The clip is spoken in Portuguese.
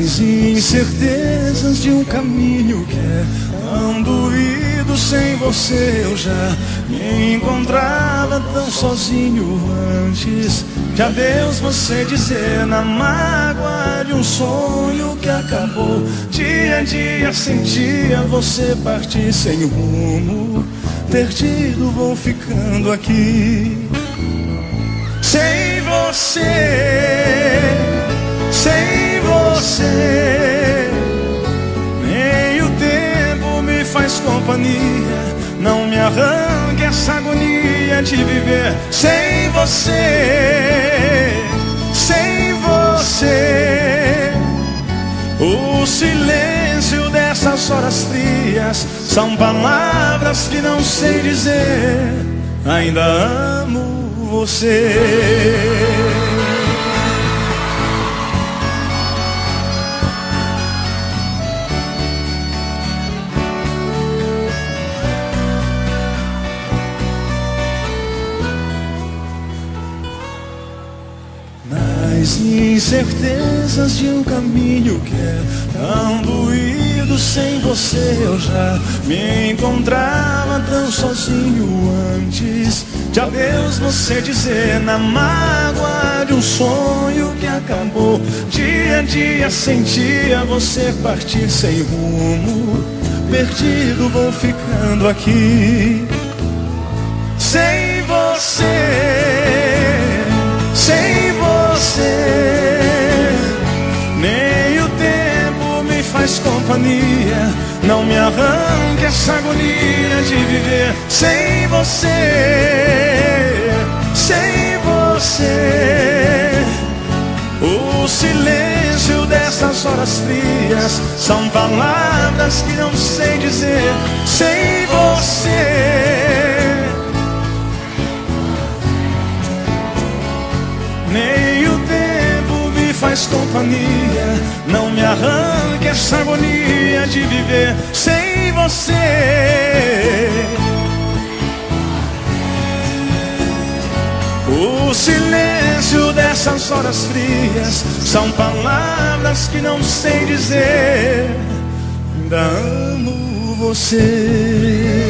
Incertezas de um caminho que é tão doído. Sem você eu já me encontrava tão sozinho antes de adeus. Você dizer na mágoa de um sonho que acabou dia a dia sentia você partir sem rumo perdido. Vou ficando aqui sem você sem você nem o tempo me faz companhia não me arranque essa agonia de viver sem você sem você o silêncio dessas horas frias são palavras que não sei dizer. Ainda amo você. Nas incertezas de um caminho que é tão doído sem você eu já me encontrava tão sozinho antes de adeus você dizer na mágoa de um sonho que acabou. Dia a dia sentia você partir sem rumo perdido vou ficando aqui sem você faz companhia. Não me arranque essa agonia de viver sem você. Sem você. O silêncio dessas horas frias são palavras que não sei dizer sem você. Nem faz companhia. Não me arranque essa agonia de viver sem você. O silêncio dessas horas frias são palavras que não sei dizer. Ainda amo você.